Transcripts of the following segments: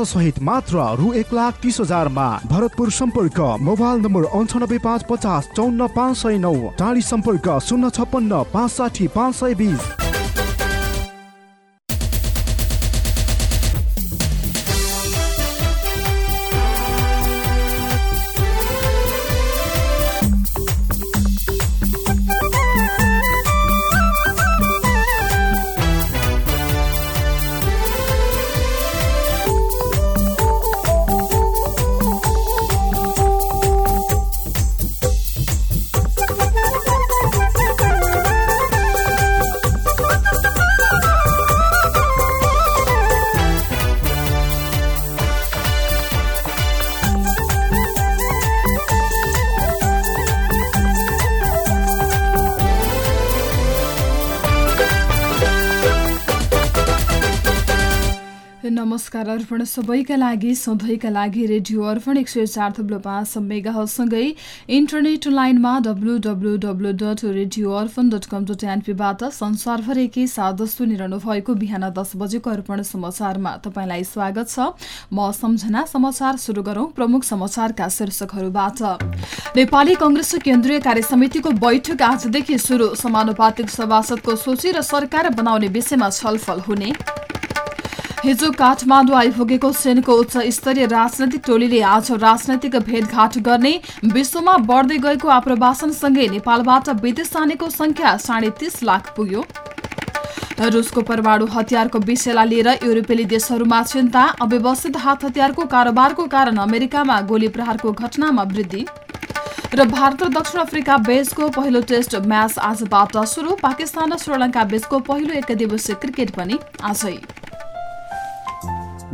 सहित मात्र रु एक लाख तिस हजारमा भरतपुर सम्पर्क मोबाइल नम्बर अन्ठानब्बे पाँच पचास चौन्न पाँच सय नौ टाढी सम्पर्क शून्य छप्पन्न पाँच साठी पाँच सय बिस। नमस्कार अर्पण सबैका लागि सधैँका लागि रेडियो अर्पण एक सय चार थुप्रो पाँच मेगासँगै इन्टरनेट लाइनमा W W W dot radio Arpan dot com dot एनपीबाट संसारभरिकै साथ सुनिरहनु भएको बिहान दस बजेको अर्पण समाचारमा तपाईँलाई स्वागत छ। म सम्झना समाचार सुरु गरौं प्रमुख समाचारका शीर्षकहरूबाट। नेपाली कंग्रेसको केन्द्रीय कार्य समितिको बैठक आजदेखि शुरू समानुपातिक सभासदको सूची र सरकार बनाउने विषयमा छलफल हुने। हिजो काठमाडौँ आइपुगेको सेनको उच्च स्तरीय राजनैतिक टोलीले आज राजनैतिक भेटघाट गर्ने विश्वमा बढ्दै गएको आप्रवासनसँगै नेपालबाट विदेश जानेको संख्या साढे तीस लाख पुग्यो। रुसको परमाणु हतियारको विषयलाई लिएर युरोपेली देशहरूमा चिन्ता अव्यवस्थित हात हतियारको कारोबारको कारण अमेरिकामा गोली प्रहारको घटनामा वृद्धि। र भारत र दक्षिण अफ्रिका बीचको पहिलो टेस्ट म्याच आजबाट सुरु पाकिस्तान र श्रीलङ्का बीचको पहिलो एकदिवसीय क्रिकेट पनि आजै।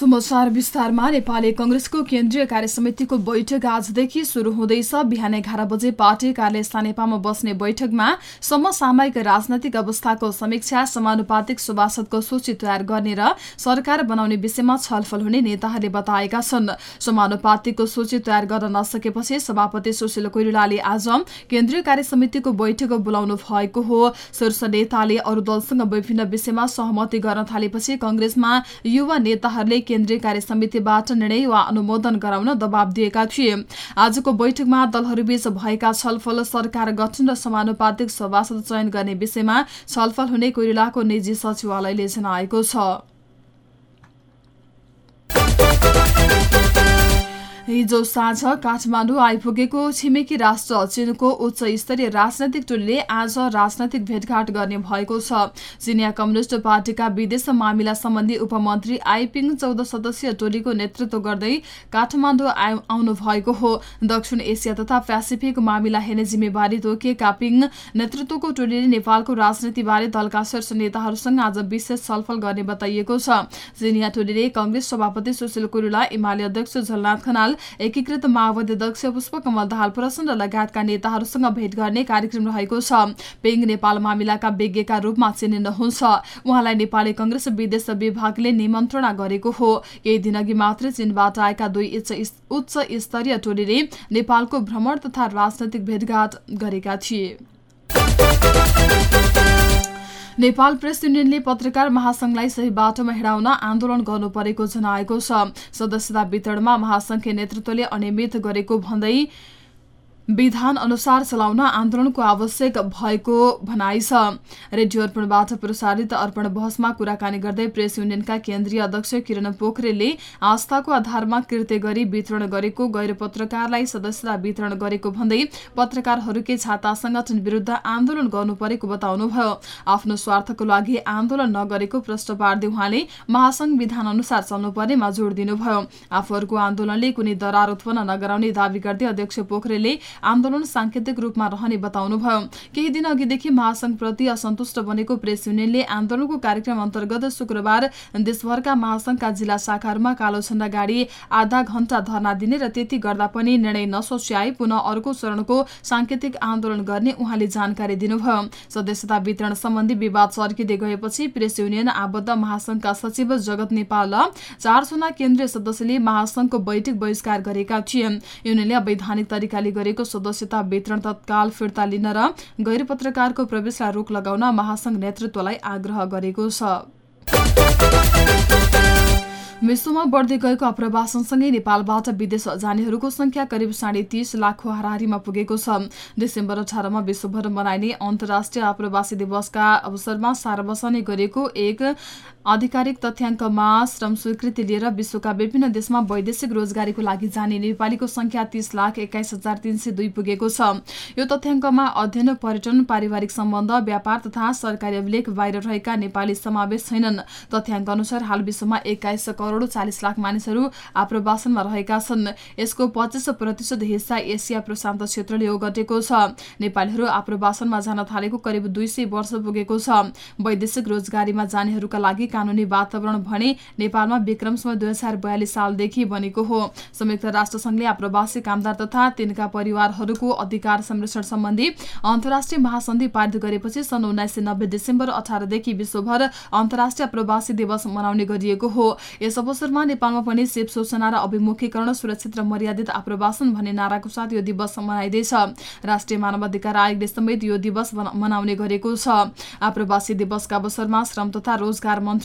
समाचार विस्तारमा नेपाली कंग्रेसको केन्द्रीय कार्य समितिको बैठक आजदेखि शुरू हुँदैछ। बिहान एघार बजे पार्टी कार्यालय सानेपामा बस्ने बैठकमा समसामयिक राजनैतिक अवस्थाको समीक्षा समानुपातिक सभासदको सूची तयार गर्ने र सरकार बनाउने विषयमा छलफल हुने नेताहरूले बताएका छन्। समानुपातिकको सूची तयार गर्न नसकेपछि सभापति सुशील कोइरालाले आज केन्द्रीय कार्य समितिको बैठक बोलाउनु भएको हो। शीर्ष नेताले अरू दलसँग विभिन्न विषयमा सहमति गर्न थालेपछि कंग्रेसमा युवा नेताहरूले केन्द्रीय कार्य समितिबाट निर्णय वा अनुमोदन गराउन दबाव दिएका थिए। आजको बैठकमा दलहरूबीच भएका छलफल सरकार गठन र समानुपातिक सभासद चयन गर्ने विषयमा छलफल हुने कोइरालाको निजी सचिवालयले जनाएको छ। हिजो साँझ काठमाडौँ आइपुगेको छिमेकी राष्ट्र चीनको उच्च स्तरीय राजनैतिक टोलीले आज राजनैतिक भेटघाट गर्ने भएको छ। चिनिया कम्युनिष्ट पार्टीका विदेश मामिला सम्बन्धी उपमन्त्री आइपिङ चौध सदस्यीय टोलीको नेतृत्व गर्दै काठमाडौँ आउनु भएको हो। दक्षिण एसिया तथा पेसिफिक मामिला हेर्ने जिम्मेवारी तोकिएका पिङ नेतृत्वको टोलीले नेपालको राजनीतिबारे दलका शीर्ष नेताहरूसँग आज विशेष छलफल गर्ने बताइएको छ। चिनिया टोलीले कंग्रेस सभापति सुशील कुरुला एमाले अध्यक्ष झलनाथ खनाल एकीकृत माओवादी अध्यक्ष पुष्पकमल दाहाल प्रचण्ड लगायतका नेताहरूसँग भेट गर्ने कार्यक्रम रहेको छ। पेङ नेपाल मामिलाका विज्ञका रूपमा चिनिनुहुन्छ उहाँलाई नेपाली कंग्रेस विदेश विभागले निमन्त्रणा गरेको हो। केही दिनअघि मात्रै चीनबाट आएका दुई उच्च स्तरीय टोलीले नेपालको भ्रमण तथा राजनैतिक भेटघाट गरेका थिए। नेपाल प्रेस युनियनले पत्रकार महासंघलाई सही बाटोमा हिँडाउन आन्दोलन गर्नु परेको जनाएको छ। सदस्यता वितरणमा महासंघीय नेतृत्वले अनियमित गरेको भन्दै विधान अनुसार चलाउन आन्दोलनको आवश्यक भएको भनाइ छ। रेडियो अर्पणबाट प्रसारित अर्पण बहसमा कुराकानी गर्दै प्रेस युनियनका केन्द्रीय अध्यक्ष किरण पोखरेलले आस्थाको आधारमा कृत्य गरी वितरण गरेको गैर पत्रकारलाई सदस्यता वितरण गरेको भन्दै पत्रकारहरूकै छाता संगठन विरूद्ध आन्दोलन गर्नु परेको बताउनुभयो। आफ्नो स्वार्थको लागि आन्दोलन नगरेको प्रश्न पार्दै उहाँले महासंघ विधान अनुसार चल्नुपर्नेमा जोड़ दिनुभयो। आफूहरूको आन्दोलनले कुनै दरार उत्पन्न नगराउने दावी गर्दै अध्यक्ष पोखरेलले आन्दोलन सांकेतिक रूपमा रहने बताउनुभयो। केही दिन अघिदेखि महासंघप्रति असन्तुष्ट बनेको प्रेस युनियनले आन्दोलनको कार्यक्रम अन्तर्गत शुक्रबार देशभरका महासंघका जिल्ला शाखाहरूमा कालो झण्डा गाडी आधा घण्टा धरना दिने र त्यति गर्दा पनि निर्णय नसोच्याए पुनः अर्को चरणको सांकेतिक आन्दोलन गर्ने उहाँले जानकारी दिनुभयो। सदस्यता वितरण सम्बन्धी विवाद चर्किँदै गएपछि प्रेस युनियन आबद्ध महासंघका सचिव जगत नेपाल र चारजना केन्द्रीय सदस्यले महासंघको बैठक बहिष्कार गरेका थिए। युनियनले अवैधानिक तरिकाले गरेको सदस्यता वितरण तत्काल फिर्ता लिन र गैर पत्रकारको प्रवेशलाई रोक लगाउन महासंघ नेतृत्वलाई आग्रह गरेको छ। विश्वमा बढ्दै गएको आप्रवासनसँगै नेपालबाट विदेश जानेहरूको संख्या करिब साढे तीस लाखको हाराहारीमा पुगेको छ। डिसेम्बर अठारमा विश्वभर मनाइने अन्तर्राष्ट्रिय आप्रवासी दिवसका अवसरमा सार्वजनिक गरेको एक आधिकारिक तथ्याङ्कमा श्रम स्वीकृति लिएर विश्वका विभिन्न देशमा वैदेशिक रोजगारीको लागि जाने नेपालीको संख्या तीस लाख एक्काइस हजार तीन सय दुई पुगेको छ। यो तथ्याङ्कमा अध्ययन पर्यटन पारिवारिक सम्बन्ध व्यापार तथा सरकारी अभिलेख बाहिर रहेका नेपाली समावेश छैनन्। तथ्याङ्क अनुसार हाल विश्वमा एक्काइस करोड चालिस लाख मानिसहरू आप्रवासनमा रहेका छन्। यसको पच्चिस प्रतिशत हिस्सा एसिया प्रशान्त क्षेत्रले ओगटेको छ। नेपालीहरू आप्रवासनमा जान थालेको करिब दुई वर्ष पुगेको छ। वैदेशिक रोजगारीमा जानेहरूका लागि कानूनी वातावरण भने नेपालमा विक्रमसम्म दुई हजार बयालिस सालदेखि बनेको हो। संयुक्त राष्ट्रसंघले आप्रवासी कामदार तथा तिनका परिवारहरूको अधिकार संरक्षण सम्बन्धी अन्तर्राष्ट्रिय महासन्धि पारित गरेपछि सन् उन्नाइस सय नब्बे डिसेम्बर अठारदेखि विश्वभर अन्तर्राष्ट्रिय आप्रवासी दिवस मनाउने गरिएको हो। यस अवसरमा नेपालमा पनि सेप सूचना र अभिमुखीकरण सुरक्षित र मर्यादित आप्रवासन भन्ने नाराको साथ यो दिवस मनाइँदैछ। राष्ट्रिय मानवाधिकार आयोगले समेत यो दिवस मनाउने गरेको छ। आप्रवासी दिवसका अवसरमा श्रम तथा रोजगार मन्त्री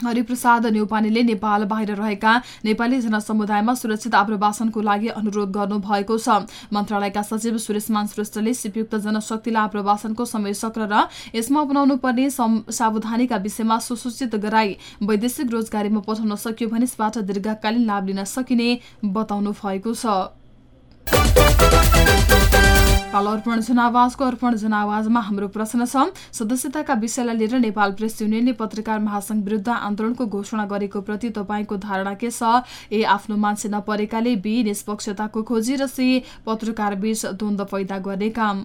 हरिप्रसाद न्यौपानेले नेपाल बाहिर रहेका नेपाली जनसमुदायमा सुरक्षित आप्रवासनको लागि अनुरोध गर्नुभएको छ। मन्त्रालयका सचिव सुरेशमान श्रेष्ठले सिपयुक्त जनशक्तिलाई आप्रवासनको समय चक्र र यसमा अपनाउनु पर्ने सावधानीका विषयमा सुसूचित गराई वैदेशिक रोजगारीमा पठाउन सकियो भने यसबाट दीर्घकालीन लाभ लिन सकिने बताउनु भएको छ। पालो अर्पण जनावाजको अर्पण जनावाजमा हाम्रो प्रश्न छ। सदस्यताका विषयलाई लिएर नेपाल प्रेस युनियनले पत्रकार महासंघ विरुद्ध आन्दोलनको घोषणा गरेको प्रति तपाईँको धारणा के छ? ए आफ्नो मान्छे नपरेकाले बी निष्पक्षताको खोजी र सी पत्रकार बीच द्वन्द पैदा गर्ने काम।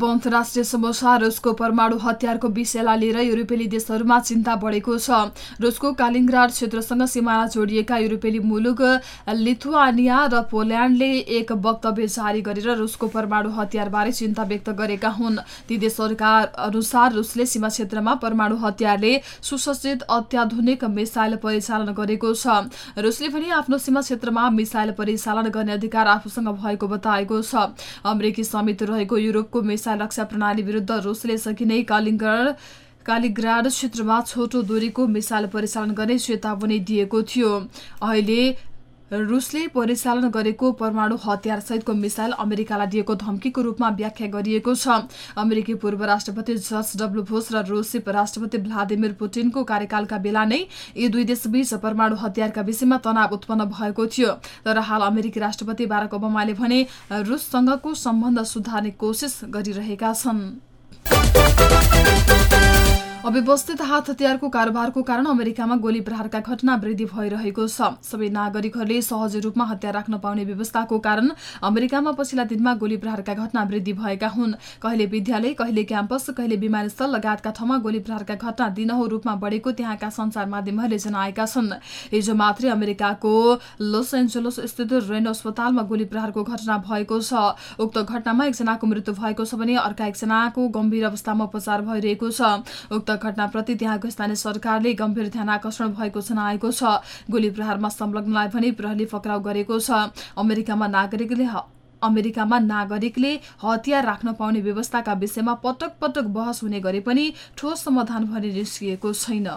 अब अन्तर्राष्ट्रिय समस्या रुसको परमाणु हतियारको विषयलाई लिएर युरोपेली देशहरूमा चिन्ता बढेको छ। रुसको कालिङग्राड क्षेत्रसँग सिमाना जोडिएका युरोपेली मुलुक लिथुआनिया र पोल्याण्डले एक वक्तव्य जारी गरेर रुसको परमाणु हतियारबारे चिन्ता व्यक्त गरेका हुन्। ती देशहरूका अनुसार रुसले सीमा क्षेत्रमा परमाणु हतियारले सुसज्जित अत्याधुनिक मिसाइल परिचालन गरेको छ। रुसले पनि आफ्नो सीमा क्षेत्रमा मिसाइल परिचालन गर्ने अधिकार आफूसँग भएको बताएको छ। अमेरिकी समिति रहेको युरोपको मिसाइल रक्षा प्रणाली विरुद्ध रुसले सकिने कालिङ्गड कालीग्राड क्षेत्रमा छोटो दूरीको मिसाइल परिचालन गर्ने चेतावनी दिएको थियो। अहिले रुसले परिचालन गरेको परमाणु हतियार सहितको मिसाइल अमेरिकालाई दिएको धम्कीको रूपमा व्याख्या गरिएको छ। अमेरिकी पूर्व राष्ट्रपति जर्ज डब्लु भोस र रुसी राष्ट्रपति भ्लादिमिर पुटिनको कार्यकालका बेला नै यी दुई देशबीच परमाणु हतियारका विषयमा तनाव उत्पन्न भएको थियो। तर हाल अमेरिकी राष्ट्रपति बाराक ओबामाले भने रुससँगको सम्बन्ध सुधार्ने कोसिस गरिरहेका छन्। अव्यवस्थित हात हतियारको कारोबारको कारण अमेरिकामा गोली प्रहारका घटना वृद्धि भइरहेको छ। सबै नागरिकहरूले सहज रूपमा हतियार राख्न पाउने व्यवस्थाको कारण अमेरिकामा पछिल्ला दिनमा गोली प्रहारका घटना वृद्धि भएका हुन्। कहिले विद्यालय कहिले क्याम्पस कहिले विमानस्थल लगायतका ठाउँमा गोली प्रहारका घटना दिनहौ रूपमा बढेको त्यहाँका संचार माध्यमहरूले जनाएका छन्। हिजो मात्रै अमेरिकाको लस एन्जलस स्थित रेन अस्पतालमा गोली प्रहारको घटना भएको छ। उक्त घटनामा एकजनाको मृत्यु भएको छ भने अर्का एकजनाको गम्भीर अवस्थामा उपचार भइरहेको छ। उक्त घटनाप्रति त्यहाँको स्थानीय सरकारले गम्भीर ध्यान आकर्षण भएको जनाएको छ। गोली प्रहारमा संलग्नलाई भने प्रहरीले पक्राउ गरेको छ। अमेरिकामा नागरिकले अमेरिकामा नागरिकले हतियार राख्न पाउने व्यवस्थाका विषयमा पटक पटक बहस हुने गरे पनि ठोस समाधान भने निस्किएको छैन।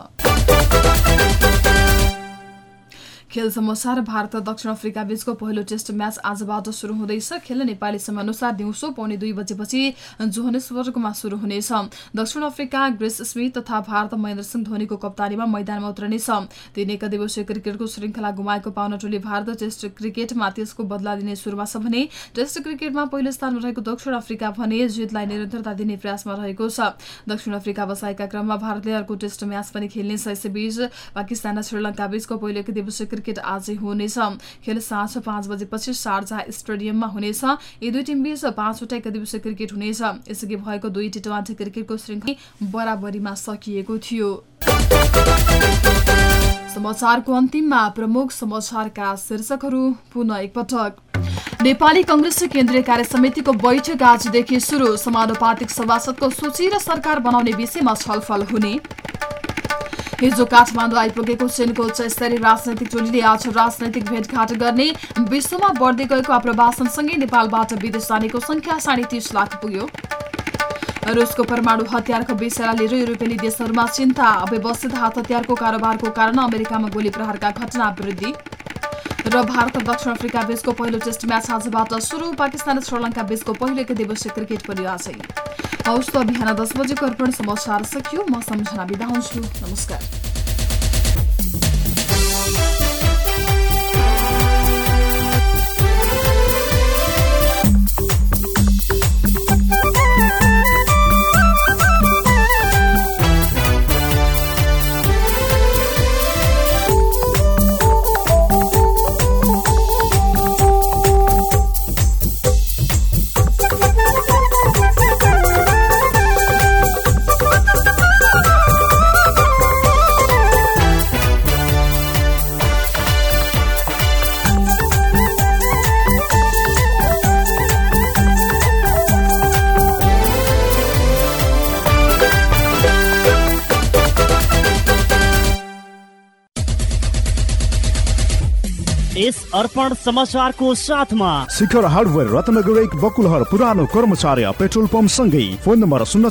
खेल समाचार भारत दक्षिण अफ्रिका बीचको पहिलो टेस्ट म्याच आजबाट शुरू हुँदैछ। खेल नेपाली समयअनुसार दिउँसो पौने दुई बजेपछि जोहनेश्वरकोमा शुरू हुनेछ। दक्षिण अफ्रिका ग्रेस स्मिथ तथा भारत महेन्द्र सिंह धोनीको कप्तानीमा मैदानमा उत्रनेछ। तीन एक दिवसीय क्रिकेटको श्रृङ्खला गुमाएको पाउन टोली भारत टेस्ट क्रिकेटमा त्यसको बदला दिने सुरुमा छ भने टेस्ट क्रिकेटमा पहिलो स्थानमा रहेको दक्षिण अफ्रिका भने जितलाई निरन्तरता दिने प्रयासमा रहेको छ। दक्षिण अफ्रिका बसाएका क्रममा भारतले अर्को टेस्ट म्याच पनि खेल्नेछ। यसैबीच पाकिस्तान र श्रीलङ्का बीचको पहिलो एक दिवसीय क्रिकेट आजै हुनेछ। खेल साँझ पाँच बजेपछि शारजा स्टेडियममा हुनेछ। यी दुई टिमबीच पाँचवटा एक दिवसीय क्रिकेट हुनेछ। यसअघि भएको दुई टी ट्वेन्टी क्रिकेटको श्रृङ्खला बराबरीमा सकिएको थियो। समाचारको अन्तिममा प्रमुख समाचारका शीर्षकहरू पुनः एकपटक। नेपाली कंग्रेस केन्द्रीय कार्य समितिको बैठक आजदेखि सुरु। समानुपातिक सभासदको सूची र सरकार बनाउने विषयमा छलफल हुने। हिजो काठमाडौँ आइपुगेको चीनको उच्च स्तरीय राजनैतिक टोलीले आज राजनैतिक भेटघाट गर्ने विश्वमा बढ्दै गएको आप्रवासनसँगै नेपालबाट विदेश जानेको संख्या साढे तीस लाख पुग्यो। रुसको परमाणु हतियारको विषयलाई लिएर युरोपेली देशहरूमा चिन्ता अव्यवस्थित हात हतियारको कारोबारको कारण अमेरिकामा गोली प्रहारका घटना वृद्धि। र भारत दक्षिण अफ्रिका बीचको पहिलो टेस्ट म्याच आजबाट सुरु पाकिस्तान र श्रीलङ्का बीचको पहिलो एक दिवसीय क्रिकेट पनि आजै हौस् त बिहान दस बजेको अर्पण समाचार सकियो म सम्झना बिदा हुन्छु नमस्कार अर्पण समाचारको साथमा। शिखर हार्डवेयर रत्नगर एक बकुलहर पुरानो कर्मचारी पेट्रोल पम्प सँगै फोन नम्बर शून्य